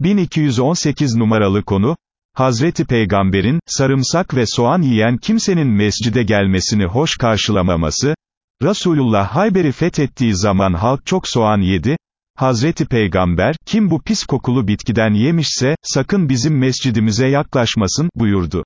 1218 numaralı konu, Hazreti Peygamber'in, sarımsak ve soğan yiyen kimsenin mescide gelmesini hoş karşılamaması, Resulullah Hayber'i fethettiği zaman halk çok soğan yedi, Hazreti Peygamber, kim bu pis kokulu bitkiden yemişse, sakın bizim mescidimize yaklaşmasın, buyurdu.